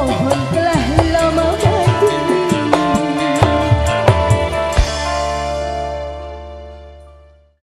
Oh, hồn kia